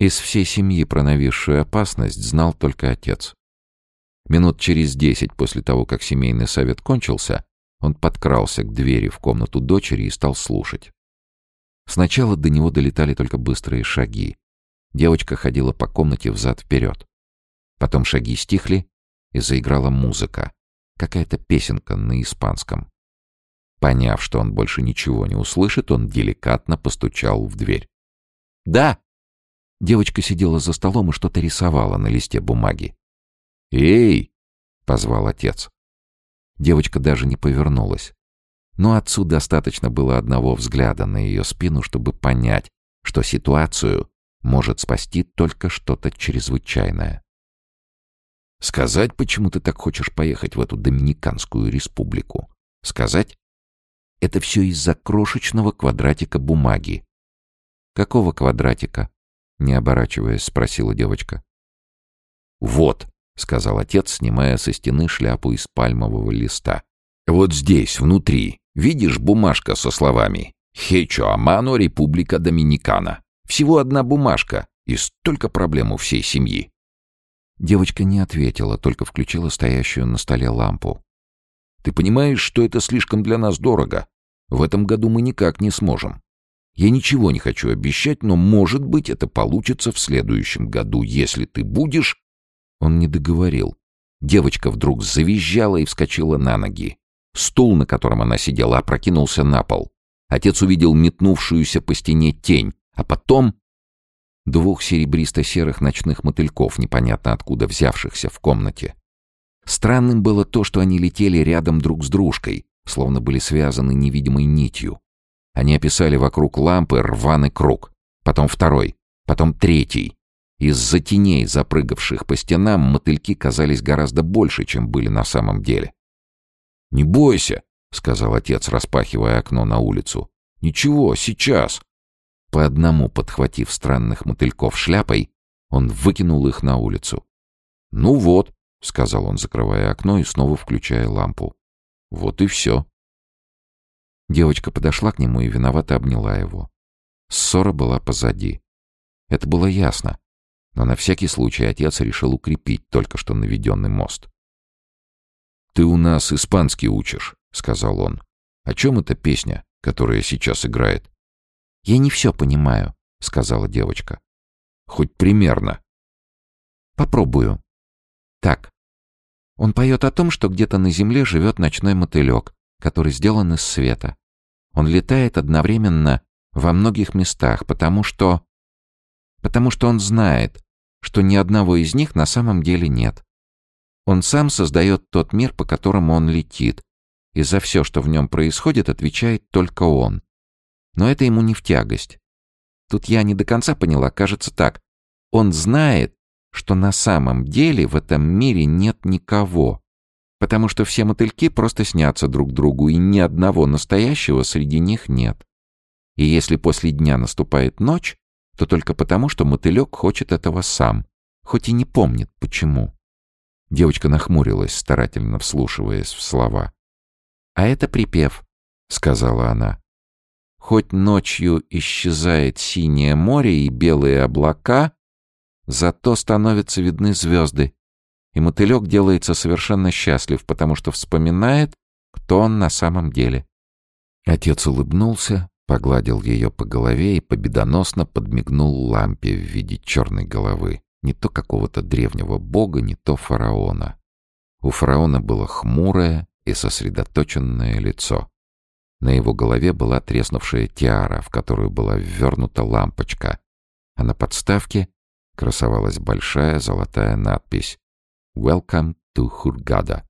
Из всей семьи про нависшую опасность знал только отец. Минут через десять после того, как семейный совет кончился, он подкрался к двери в комнату дочери и стал слушать. Сначала до него долетали только быстрые шаги. Девочка ходила по комнате взад-вперед. Потом шаги стихли, и заиграла музыка. Какая-то песенка на испанском. Поняв, что он больше ничего не услышит, он деликатно постучал в дверь. «Да!» Девочка сидела за столом и что-то рисовала на листе бумаги. «Эй!» — позвал отец. Девочка даже не повернулась. Но отцу достаточно было одного взгляда на ее спину, чтобы понять, что ситуацию может спасти только что-то чрезвычайное. Сказать, почему ты так хочешь поехать в эту Доминиканскую республику? Сказать? Это все из-за крошечного квадратика бумаги. Какого квадратика? Не оборачиваясь, спросила девочка. Вот, сказал отец, снимая со стены шляпу из пальмового листа. Вот здесь, внутри, видишь бумажка со словами «Хечо Амано, Република Доминикана». Всего одна бумажка, и столько проблем у всей семьи. Девочка не ответила, только включила стоящую на столе лампу. «Ты понимаешь, что это слишком для нас дорого? В этом году мы никак не сможем. Я ничего не хочу обещать, но, может быть, это получится в следующем году, если ты будешь...» Он не договорил. Девочка вдруг завизжала и вскочила на ноги. Стул, на котором она сидела, опрокинулся на пол. Отец увидел метнувшуюся по стене тень, а потом двух серебристо-серых ночных мотыльков, непонятно откуда взявшихся в комнате. Странным было то, что они летели рядом друг с дружкой, словно были связаны невидимой нитью. Они описали вокруг лампы рваный круг, потом второй, потом третий. Из-за теней, запрыгавших по стенам, мотыльки казались гораздо больше, чем были на самом деле. «Не бойся», — сказал отец, распахивая окно на улицу. «Ничего, сейчас». По одному подхватив странных мотыльков шляпой, он выкинул их на улицу. «Ну вот», — сказал он, закрывая окно и снова включая лампу. «Вот и все». Девочка подошла к нему и виновато обняла его. Ссора была позади. Это было ясно. Но на всякий случай отец решил укрепить только что наведенный мост. «Ты у нас испанский учишь», — сказал он. «О чем эта песня, которая сейчас играет?» «Я не все понимаю», — сказала девочка. «Хоть примерно». «Попробую. Так. Он поет о том, что где-то на земле живет ночной мотылек, который сделан из света. Он летает одновременно во многих местах, потому что... Потому что он знает, что ни одного из них на самом деле нет. Он сам создает тот мир, по которому он летит, и за все, что в нем происходит, отвечает только он. Но это ему не в тягость. Тут я не до конца поняла, кажется так. Он знает, что на самом деле в этом мире нет никого, потому что все мотыльки просто снятся друг другу, и ни одного настоящего среди них нет. И если после дня наступает ночь, то только потому, что мотылек хочет этого сам, хоть и не помнит, почему. Девочка нахмурилась, старательно вслушиваясь в слова. «А это припев», — сказала она. Хоть ночью исчезает синее море и белые облака, зато становятся видны звезды, и мотылек делается совершенно счастлив, потому что вспоминает, кто он на самом деле. Отец улыбнулся, погладил ее по голове и победоносно подмигнул лампе в виде черной головы. Не то какого-то древнего бога, не то фараона. У фараона было хмурое и сосредоточенное лицо. На его голове была треснувшая тиара, в которую была ввернута лампочка, а на подставке красовалась большая золотая надпись «Welcome to Hurghada».